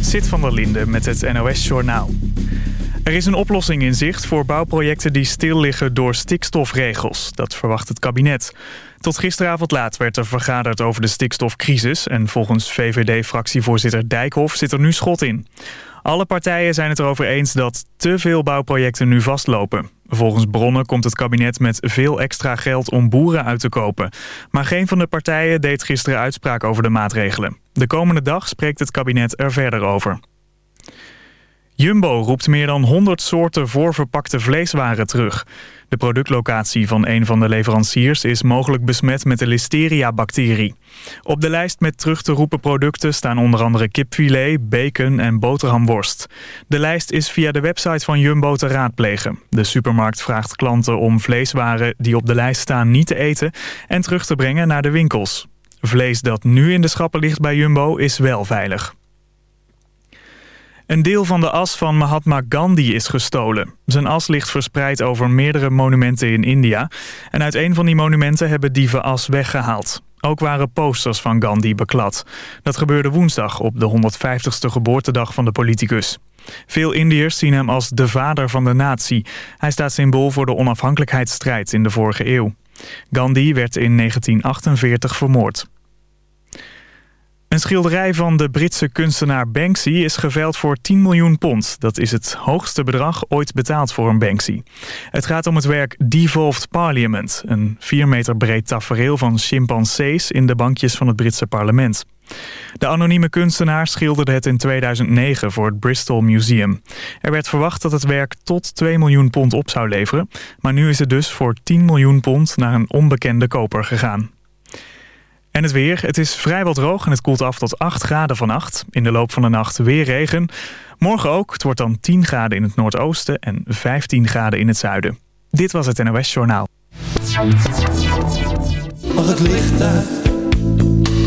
Zit van der Linde met het NOS-journaal. Er is een oplossing in zicht voor bouwprojecten die stil liggen door stikstofregels. Dat verwacht het kabinet. Tot gisteravond laat werd er vergaderd over de stikstofcrisis... en volgens VVD-fractievoorzitter Dijkhoff zit er nu schot in. Alle partijen zijn het erover eens dat te veel bouwprojecten nu vastlopen. Volgens bronnen komt het kabinet met veel extra geld om boeren uit te kopen. Maar geen van de partijen deed gisteren uitspraak over de maatregelen. De komende dag spreekt het kabinet er verder over. Jumbo roept meer dan 100 soorten voorverpakte vleeswaren terug. De productlocatie van een van de leveranciers is mogelijk besmet met de listeria-bacterie. Op de lijst met terug te roepen producten staan onder andere kipfilet, bacon en boterhamworst. De lijst is via de website van Jumbo te raadplegen. De supermarkt vraagt klanten om vleeswaren die op de lijst staan niet te eten en terug te brengen naar de winkels. Vlees dat nu in de schappen ligt bij Jumbo is wel veilig. Een deel van de as van Mahatma Gandhi is gestolen. Zijn as ligt verspreid over meerdere monumenten in India. En uit een van die monumenten hebben dieven as weggehaald. Ook waren posters van Gandhi beklad. Dat gebeurde woensdag op de 150ste geboortedag van de politicus. Veel Indiërs zien hem als de vader van de natie. Hij staat symbool voor de onafhankelijkheidsstrijd in de vorige eeuw. Gandhi werd in 1948 vermoord. Een schilderij van de Britse kunstenaar Banksy is geveild voor 10 miljoen pond. Dat is het hoogste bedrag ooit betaald voor een Banksy. Het gaat om het werk Devolved Parliament. Een 4 meter breed tafereel van chimpansees in de bankjes van het Britse parlement. De anonieme kunstenaar schilderde het in 2009 voor het Bristol Museum. Er werd verwacht dat het werk tot 2 miljoen pond op zou leveren. Maar nu is het dus voor 10 miljoen pond naar een onbekende koper gegaan. En het weer. Het is vrijwel droog en het koelt af tot 8 graden vannacht. In de loop van de nacht weer regen. Morgen ook. Het wordt dan 10 graden in het noordoosten en 15 graden in het zuiden. Dit was het NOS Journaal. Mag het licht?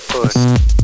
push.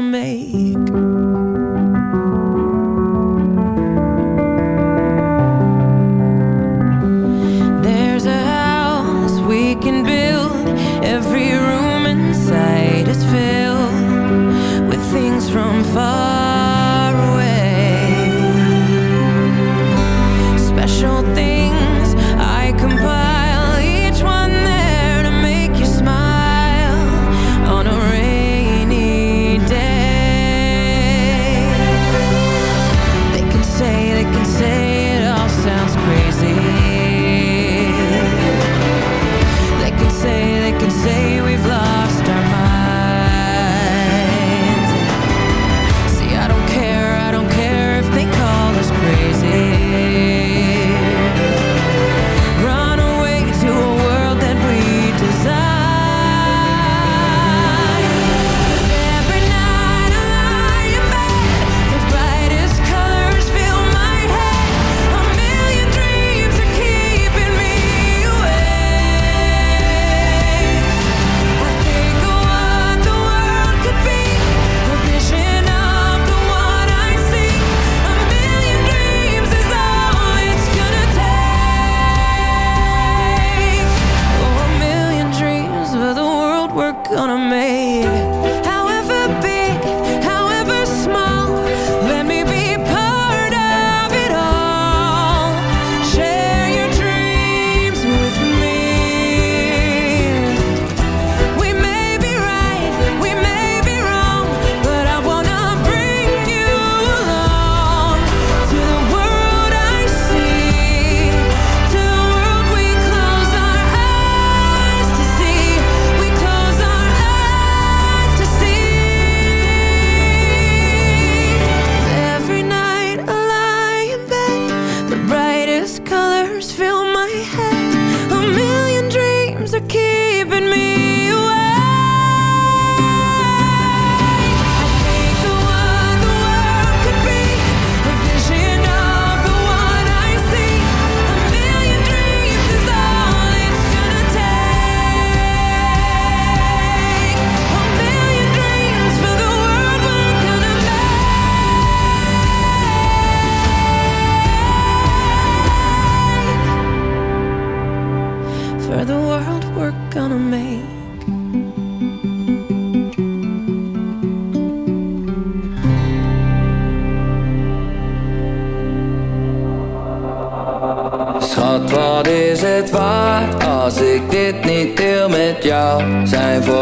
make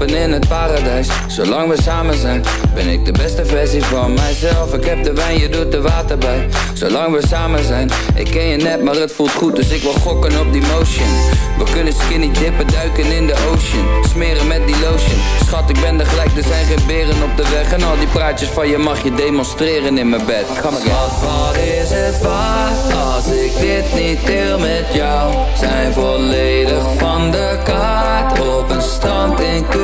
In het paradijs. Zolang we samen zijn Ben ik de beste versie van mijzelf. Ik heb de wijn, je doet de water bij. Zolang we samen zijn Ik ken je net, maar het voelt goed Dus ik wil gokken op die motion. We kunnen skinny dippen, duiken in de ocean. Smeren met die lotion. Schat, ik ben er gelijk, er zijn geen beren op de weg. En al die praatjes van je mag je demonstreren in mijn bed. Schat, wat is het waard Als ik dit niet deel met jou Zijn volledig van de kaart. Op een strand in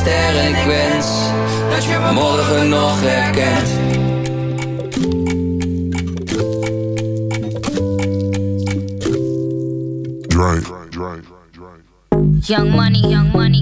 vallende ster en ik wens dat je me morgen nog herkent. Young money, young money,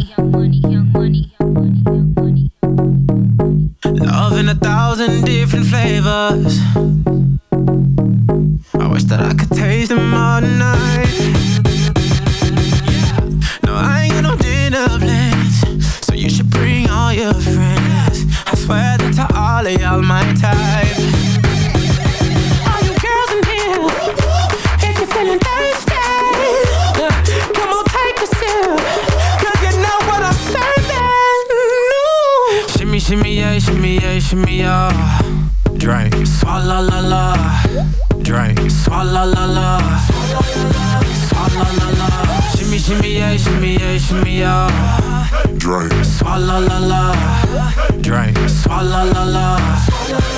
shimmy. Drink. Swalla la la. Drink. Swalla la la. Swalla la la. Shimmy, shimmy, yeah, shimmy. Drake. Swalla la la. Drink. Swalla la la.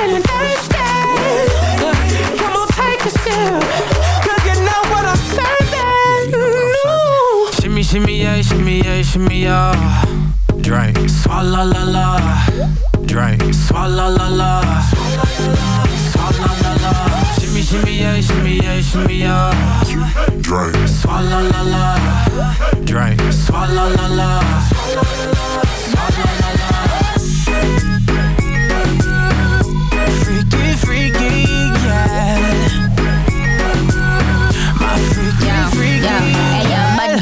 Feeling thirsty, come on, take a sip, 'cause you know what I'm serving. Shimmy, shimmy, yeah, shimmy, yeah, shimmy, yeah. Drink. Swalla la la. Drink. Swalla la la. Swalla la la. Shimmy, shimmy, yeah, shimmy, yeah, shimmy, yeah. Drake. Swalla la la. Drink. Swalla la la.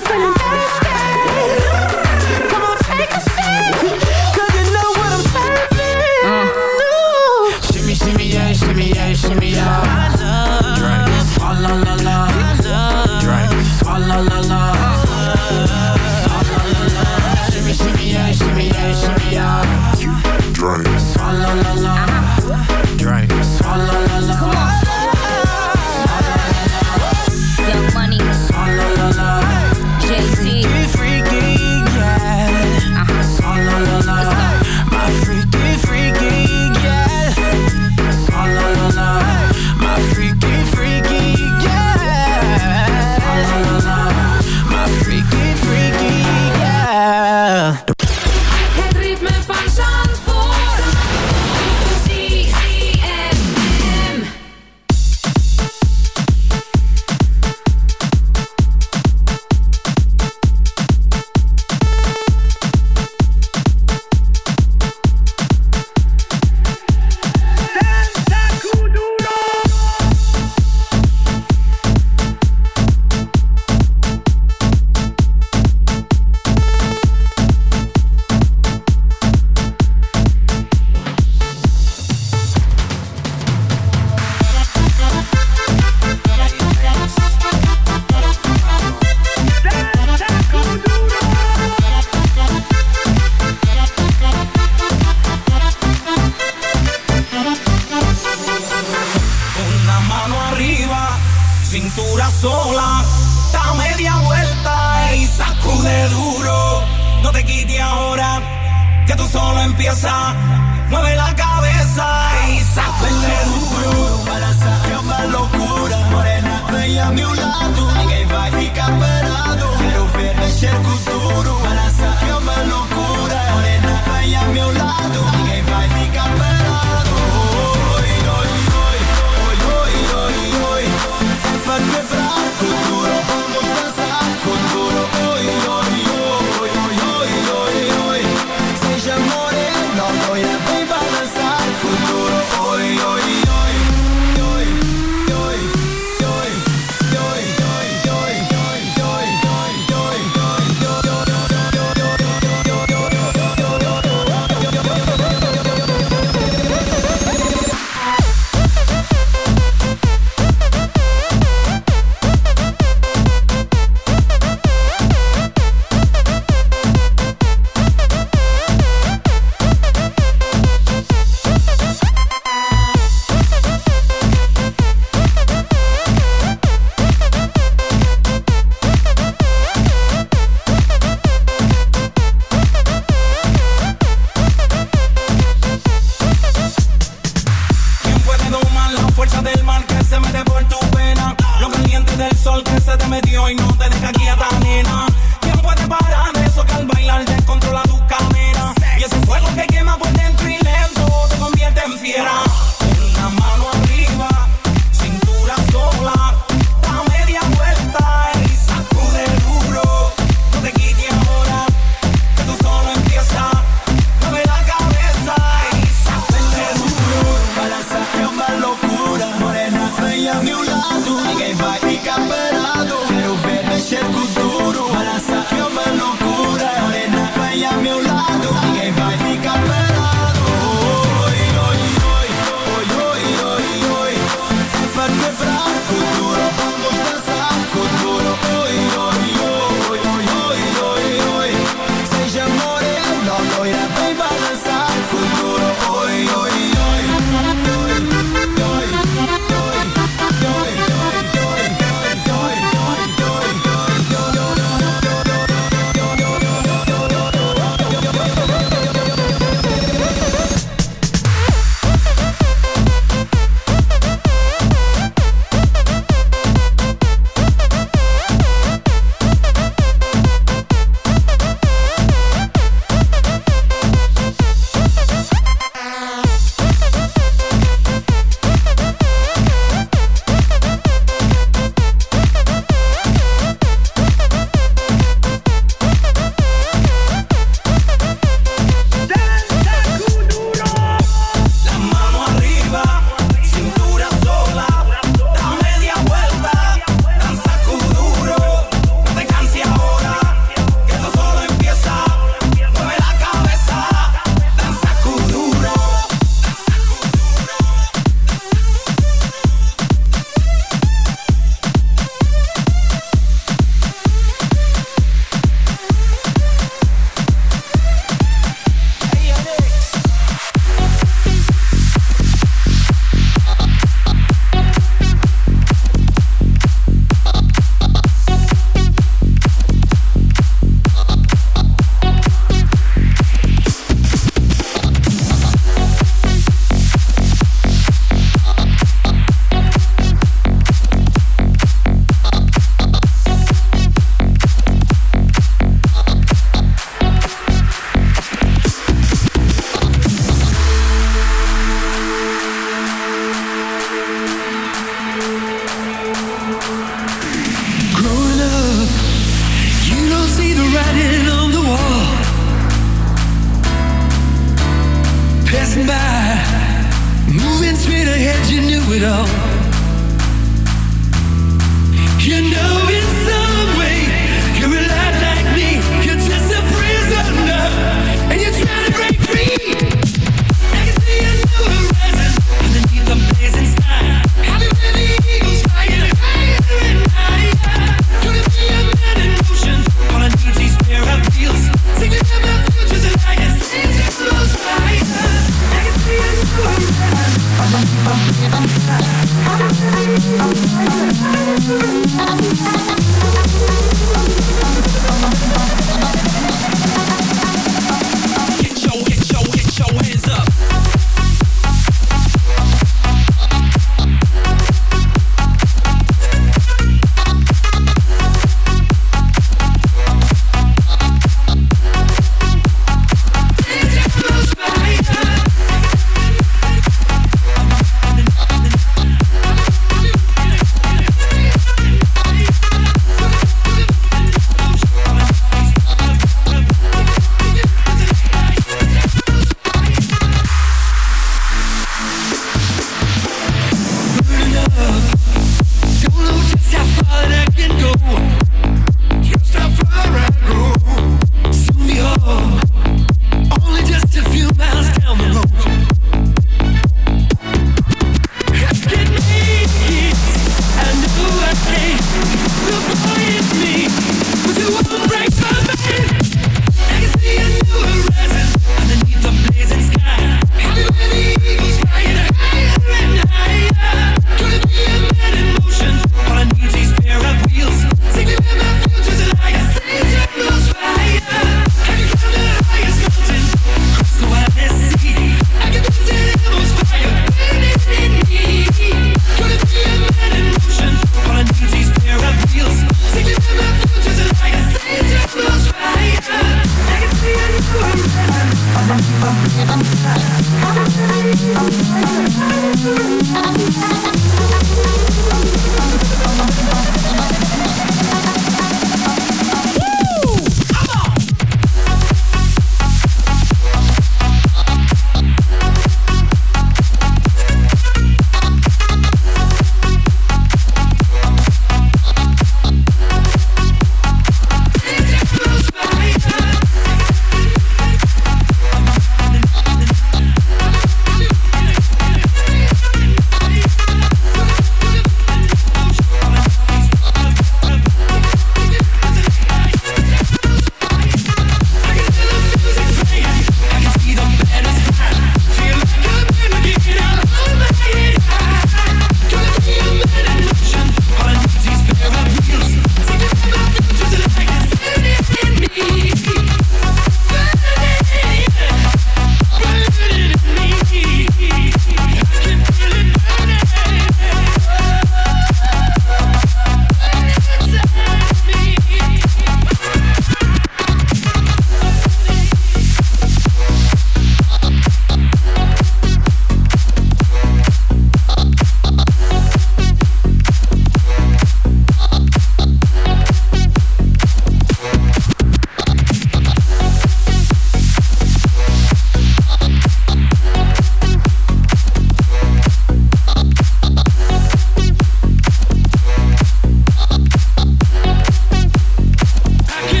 feeling thirsty, come on, take a you know what I'm serving. Shimmy, shimmy, yeah, shimmy, yeah, shimmy, yeah. Drink. Swalla la la. Drink. La la. La la. Shimmy, shimmy, yeah, shimmy, yeah, shimmy, yeah. Drake. Swalla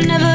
never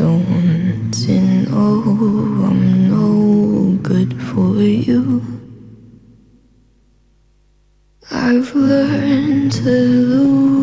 daunting. Oh, I'm no good for you. I've learned to lose.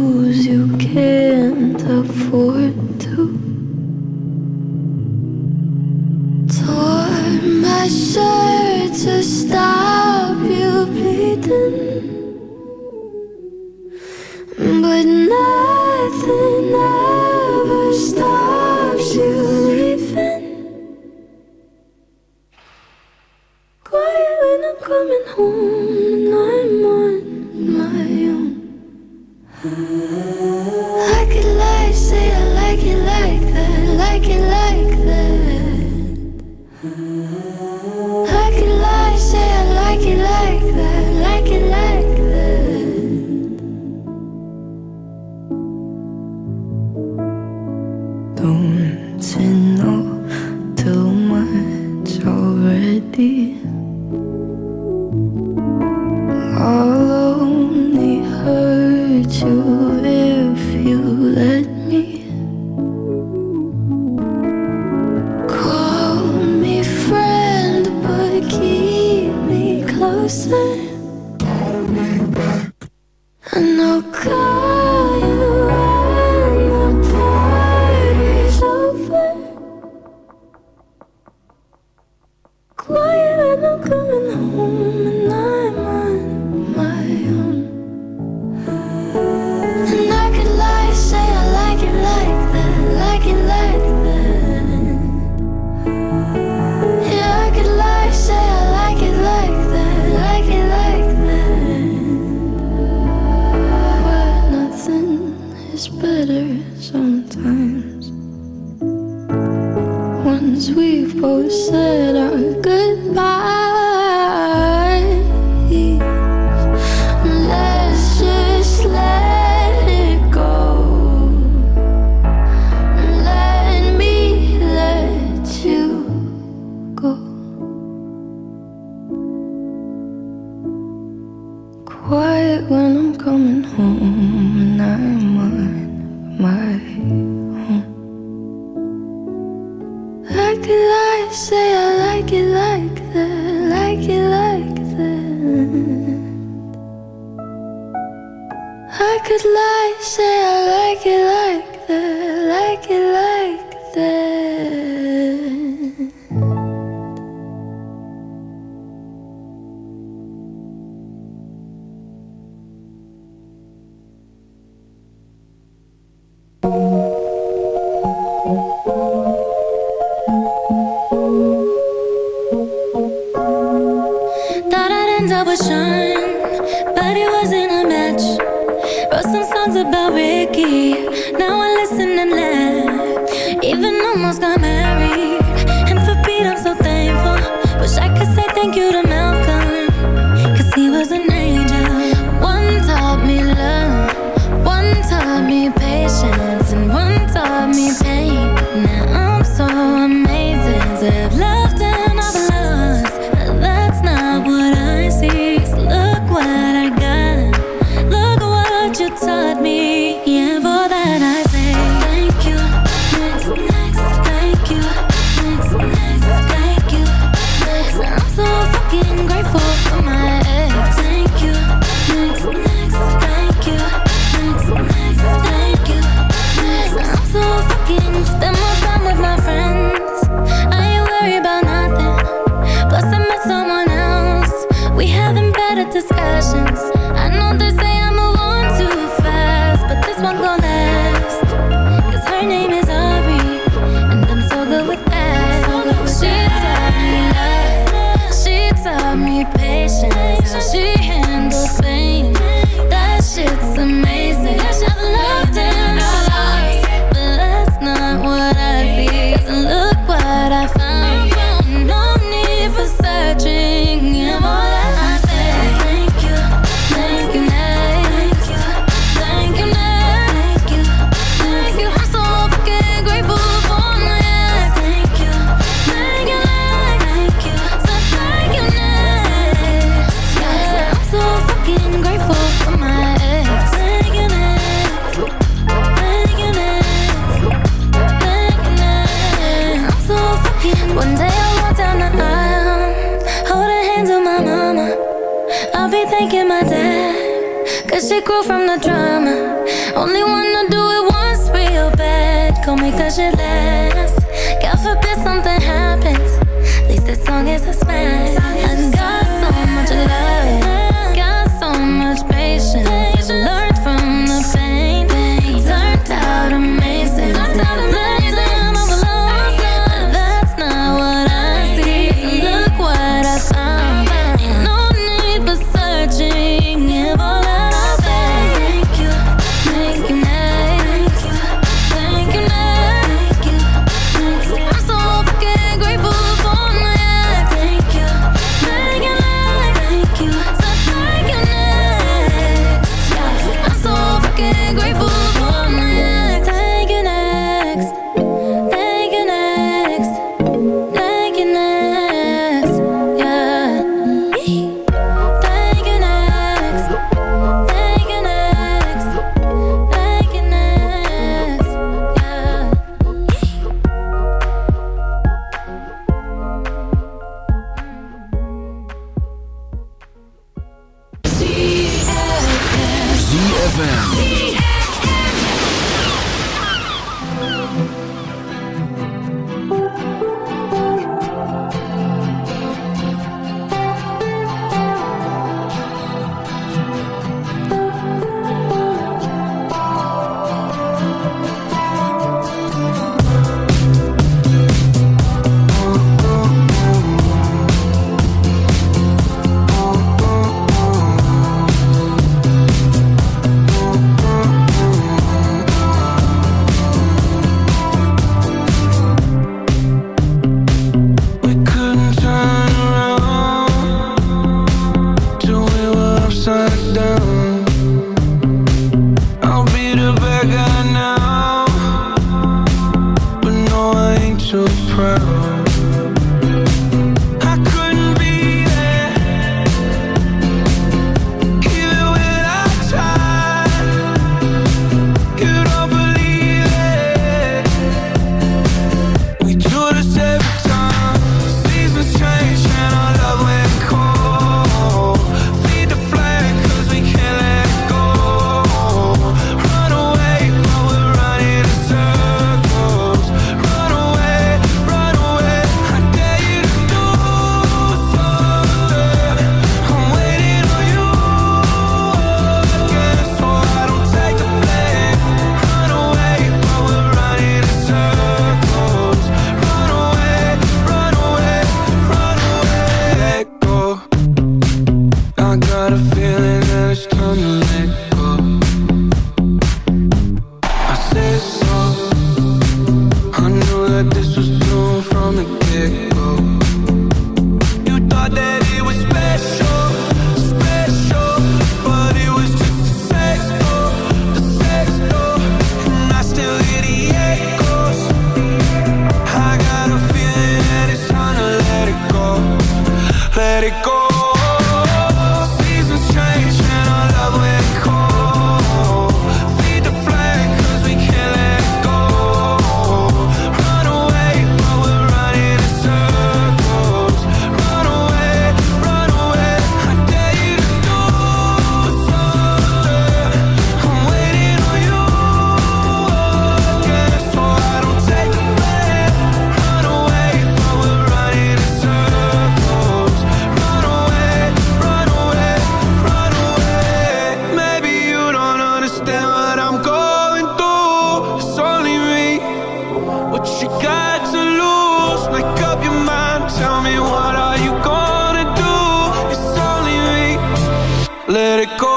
Let it go.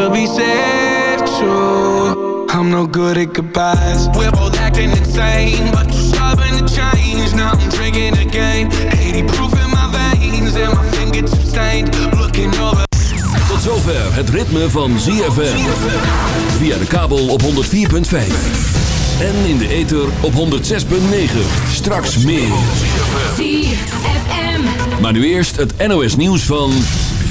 to be too. I'm no good at goodbyes. We're both acting insane, but you're stubborn to change. Now I'm drinking again. 80 proof in my veins, and my fingertips stained. Looking over. Tot zover het ritme van ZFM. Via de kabel op 104.5. En in de ether op 106.9. Straks meer. ZFM. Maar nu eerst het NOS nieuws van...